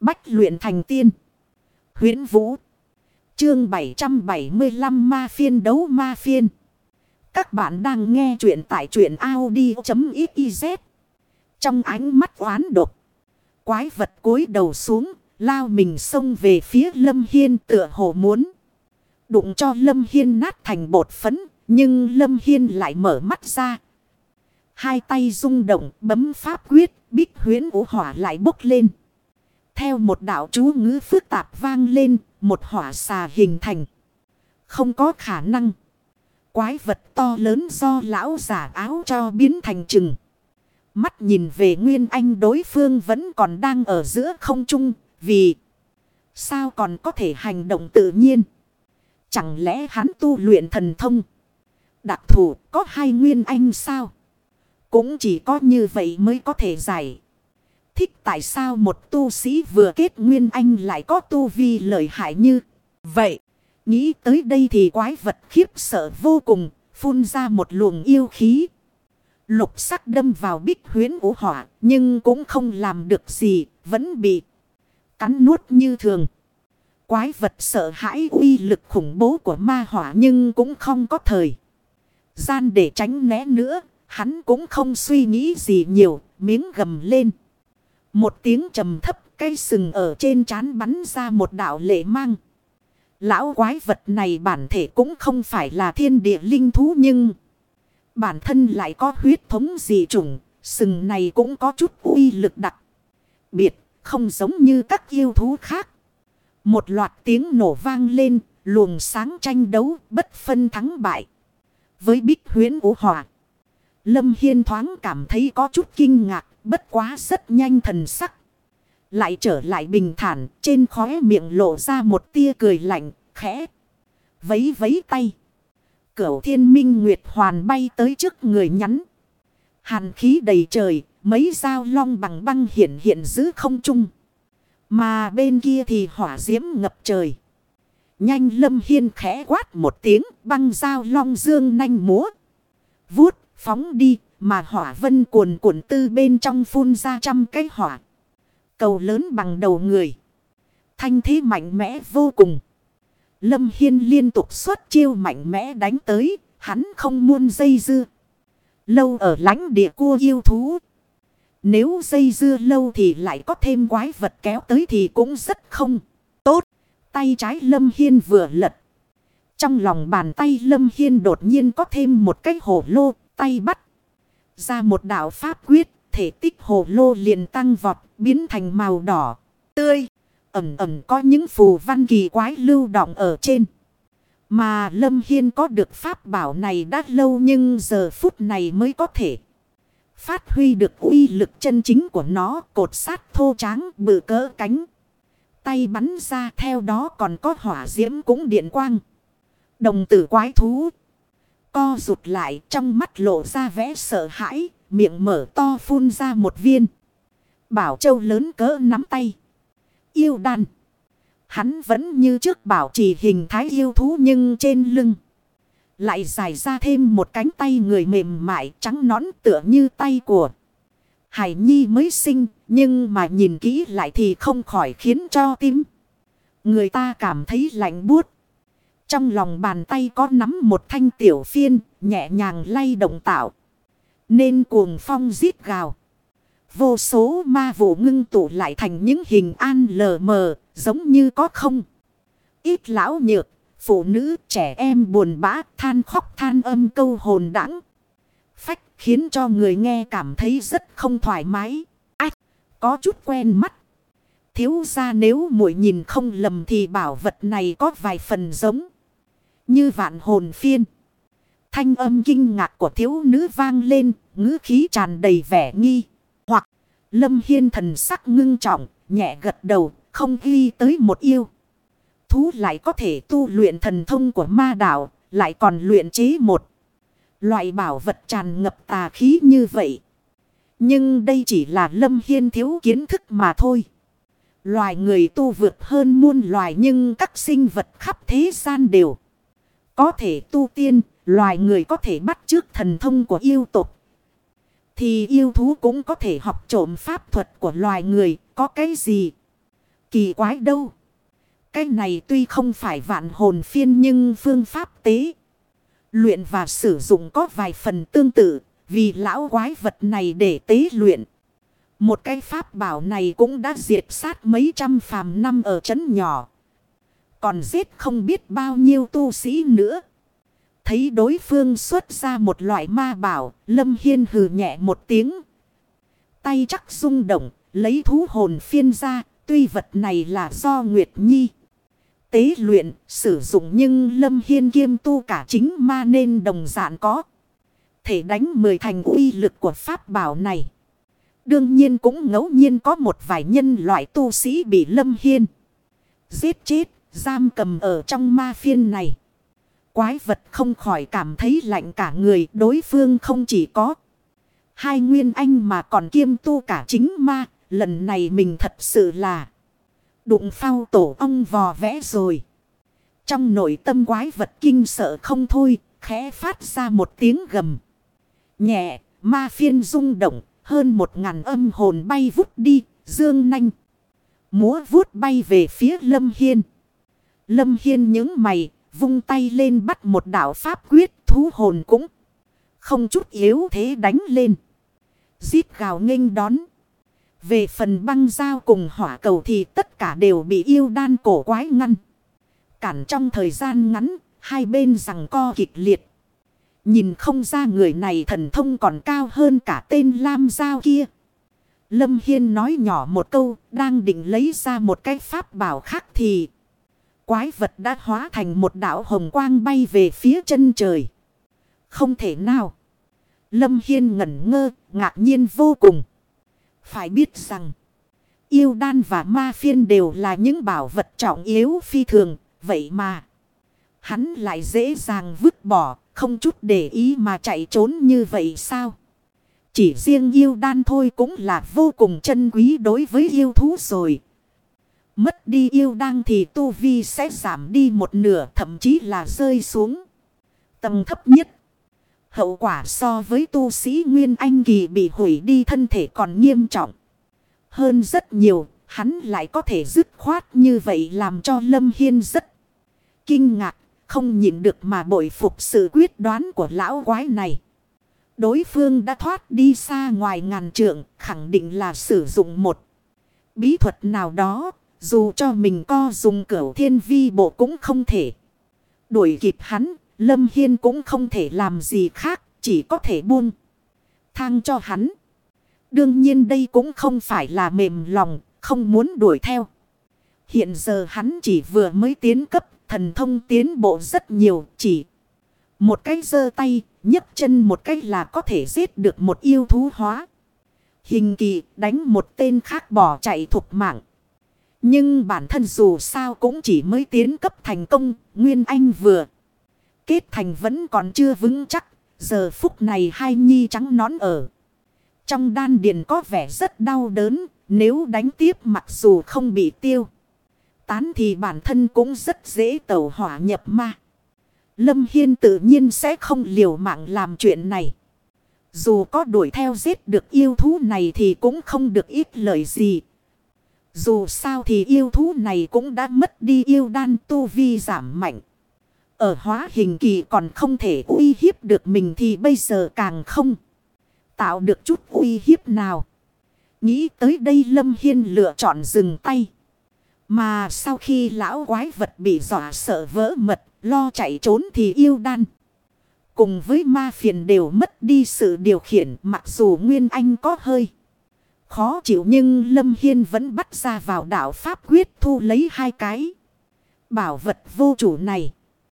Bách luyện thành tiên. huyễn Vũ. Chương 775 Ma Phiên Đấu Ma Phiên. Các bạn đang nghe truyện tại truyện Audi.xyz. Trong ánh mắt oán độc. Quái vật cúi đầu xuống. Lao mình xông về phía Lâm Hiên tựa hồ muốn. Đụng cho Lâm Hiên nát thành bột phấn. Nhưng Lâm Hiên lại mở mắt ra. Hai tay rung động, bấm pháp quyết. Bích huyến vũ hỏa lại bốc lên. Theo một đạo chú ngữ phức tạp vang lên, một hỏa xà hình thành. Không có khả năng. Quái vật to lớn do lão giả áo cho biến thành chừng. Mắt nhìn về Nguyên Anh đối phương vẫn còn đang ở giữa không trung, vì sao còn có thể hành động tự nhiên. Chẳng lẽ hắn tu luyện thần thông? Đặc thủ có hai Nguyên Anh sao? Cũng chỉ có như vậy mới có thể giải thích tại sao một tu sĩ vừa kết nguyên anh lại có tu vi lợi hại như vậy. Nghĩ tới đây thì quái vật khiếp sợ vô cùng, phun ra một luồng yêu khí. Lục sắc đâm vào bích huyến ủ hỏa, nhưng cũng không làm được gì, vẫn bị cắn nuốt như thường. Quái vật sợ hãi uy lực khủng bố của ma hỏa nhưng cũng không có thời. Gian để tránh né nữa, hắn cũng không suy nghĩ gì nhiều, miếng gầm lên. Một tiếng trầm thấp cây sừng ở trên trán bắn ra một đạo lệ mang. Lão quái vật này bản thể cũng không phải là thiên địa linh thú nhưng bản thân lại có huyết thống dị chủng, sừng này cũng có chút uy lực đặc biệt, không giống như các yêu thú khác. Một loạt tiếng nổ vang lên, luồng sáng tranh đấu bất phân thắng bại. Với bích huyến ủ hòa, Lâm Hiên thoáng cảm thấy có chút kinh ngạc. Bất quá rất nhanh thần sắc. Lại trở lại bình thản. Trên khóe miệng lộ ra một tia cười lạnh. Khẽ. Vấy vấy tay. Cửu thiên minh nguyệt hoàn bay tới trước người nhắn. Hàn khí đầy trời. Mấy dao long bằng băng hiện hiện giữ không trung. Mà bên kia thì hỏa diễm ngập trời. Nhanh lâm hiên khẽ quát một tiếng, băng dao long dương nanh múa. Vuốt, phóng đi mà hỏa vân cuồn cuộn tư bên trong phun ra trăm cái hỏa. Cầu lớn bằng đầu người. Thanh thế mạnh mẽ vô cùng. Lâm Hiên liên tục xuất chiêu mạnh mẽ đánh tới. Hắn không muốn dây dưa. Lâu ở lánh địa cua yêu thú. Nếu dây dưa lâu thì lại có thêm quái vật kéo tới thì cũng rất không tốt. Tay trái Lâm Hiên vừa lật. Trong lòng bàn tay Lâm Hiên đột nhiên có thêm một cái hổ lô, tay bắt ra một đạo pháp quyết, thể tích hồ lô liền tăng vọt, biến thành màu đỏ, tươi. Ẩm ẩm có những phù văn kỳ quái lưu động ở trên. Mà Lâm Hiên có được pháp bảo này đã lâu nhưng giờ phút này mới có thể phát huy được uy lực chân chính của nó cột sát thô tráng bự cỡ cánh. Tay bắn ra theo đó còn có hỏa diễm cũng điện quang. Đồng tử quái thú. Co rụt lại trong mắt lộ ra vẻ sợ hãi, miệng mở to phun ra một viên. Bảo châu lớn cỡ nắm tay. Yêu đàn. Hắn vẫn như trước bảo trì hình thái yêu thú nhưng trên lưng. Lại dài ra thêm một cánh tay người mềm mại trắng nõn tựa như tay của. Hải Nhi mới sinh nhưng mà nhìn kỹ lại thì không khỏi khiến cho tim. Người ta cảm thấy lạnh buốt. Trong lòng bàn tay có nắm một thanh tiểu phiên, nhẹ nhàng lay động tạo. Nên cuồng phong giết gào. Vô số ma vụ ngưng tụ lại thành những hình an lờ mờ, giống như có không. Ít lão nhược, phụ nữ, trẻ em buồn bã, than khóc than âm câu hồn đắng Phách khiến cho người nghe cảm thấy rất không thoải mái. Ách, có chút quen mắt. Thiếu ra nếu muội nhìn không lầm thì bảo vật này có vài phần giống. Như vạn hồn phiên. Thanh âm kinh ngạc của thiếu nữ vang lên, ngữ khí tràn đầy vẻ nghi. Hoặc, lâm hiên thần sắc ngưng trọng, nhẹ gật đầu, không ghi tới một yêu. Thú lại có thể tu luyện thần thông của ma đạo, lại còn luyện chế một. Loại bảo vật tràn ngập tà khí như vậy. Nhưng đây chỉ là lâm hiên thiếu kiến thức mà thôi. Loài người tu vượt hơn muôn loài nhưng các sinh vật khắp thế gian đều có thể tu tiên, loài người có thể bắt trước thần thông của yêu tục. Thì yêu thú cũng có thể học trộm pháp thuật của loài người, có cái gì? Kỳ quái đâu. Cái này tuy không phải vạn hồn phiên nhưng phương pháp tế. Luyện và sử dụng có vài phần tương tự. Vì lão quái vật này để tế luyện. Một cái pháp bảo này cũng đã diệt sát mấy trăm phàm năm ở chấn nhỏ. Còn giết không biết bao nhiêu tu sĩ nữa. Thấy đối phương xuất ra một loại ma bảo, Lâm Hiên hừ nhẹ một tiếng. Tay chắc rung động, lấy thú hồn phiên ra, tuy vật này là do Nguyệt Nhi. Tế luyện, sử dụng nhưng Lâm Hiên kiêm tu cả chính ma nên đồng dạng có. Thể đánh mười thành uy lực của pháp bảo này. Đương nhiên cũng ngẫu nhiên có một vài nhân loại tu sĩ bị Lâm Hiên giết chết, giam cầm ở trong ma phiên này. Quái vật không khỏi cảm thấy lạnh cả người đối phương không chỉ có. Hai nguyên anh mà còn kiêm tu cả chính ma. Lần này mình thật sự là đụng phao tổ ong vò vẽ rồi. Trong nội tâm quái vật kinh sợ không thôi, khẽ phát ra một tiếng gầm. Nhẹ, ma phiên rung động, hơn một ngàn âm hồn bay vút đi, dương nanh. Múa vuốt bay về phía Lâm Hiên. Lâm Hiên những mày, vung tay lên bắt một đạo pháp quyết thú hồn cũng không chút yếu thế đánh lên. Giết gào nghênh đón. Về phần băng dao cùng hỏa cầu thì tất cả đều bị yêu đan cổ quái ngăn. Cản trong thời gian ngắn, hai bên rằng co kịch liệt. Nhìn không ra người này thần thông còn cao hơn cả tên Lam Giao kia. Lâm Hiên nói nhỏ một câu, đang định lấy ra một cái pháp bảo khác thì... Quái vật đã hóa thành một đảo hồng quang bay về phía chân trời. Không thể nào. Lâm Hiên ngẩn ngơ, ngạc nhiên vô cùng. Phải biết rằng, yêu đan và ma phiên đều là những bảo vật trọng yếu phi thường, vậy mà. Hắn lại dễ dàng vứt bỏ, không chút để ý mà chạy trốn như vậy sao? Chỉ riêng yêu đan thôi cũng là vô cùng chân quý đối với yêu thú rồi. Mất đi yêu đăng thì tu vi sẽ giảm đi một nửa thậm chí là rơi xuống. tầm thấp nhất. Hậu quả so với tu sĩ Nguyên Anh Kỳ bị hủy đi thân thể còn nghiêm trọng. Hơn rất nhiều, hắn lại có thể dứt khoát như vậy làm cho Lâm Hiên rất kinh ngạc, không nhịn được mà bội phục sự quyết đoán của lão quái này. Đối phương đã thoát đi xa ngoài ngàn trượng, khẳng định là sử dụng một bí thuật nào đó, dù cho mình co dùng cửu thiên vi bộ cũng không thể. Đuổi kịp hắn, Lâm Hiên cũng không thể làm gì khác, chỉ có thể buông. Thang cho hắn. Đương nhiên đây cũng không phải là mềm lòng, không muốn đuổi theo. Hiện giờ hắn chỉ vừa mới tiến cấp, thần thông tiến bộ rất nhiều, chỉ một cái giơ tay, nhấc chân một cái là có thể giết được một yêu thú hóa. Hình kỳ đánh một tên khác bỏ chạy thục mạng. Nhưng bản thân dù sao cũng chỉ mới tiến cấp thành công, Nguyên Anh vừa. Kết thành vẫn còn chưa vững chắc, giờ phút này hai nhi trắng nón ở. Trong đan điền có vẻ rất đau đớn, nếu đánh tiếp mặc dù không bị tiêu. Tán thì bản thân cũng rất dễ tẩu hỏa nhập ma. Lâm Hiên tự nhiên sẽ không liều mạng làm chuyện này. Dù có đuổi theo giết được yêu thú này thì cũng không được ít lời gì. Dù sao thì yêu thú này cũng đã mất đi yêu đan tu vi giảm mạnh. Ở hóa hình kỳ còn không thể uy hiếp được mình thì bây giờ càng không. Tạo được chút uy hiếp nào. Nghĩ tới đây Lâm Hiên lựa chọn dừng tay. Mà sau khi lão quái vật bị dọa sợ vỡ mật, lo chạy trốn thì yêu đan. Cùng với ma phiền đều mất đi sự điều khiển mặc dù Nguyên Anh có hơi. Khó chịu nhưng Lâm Hiên vẫn bắt ra vào đạo Pháp quyết thu lấy hai cái. Bảo vật vô chủ này.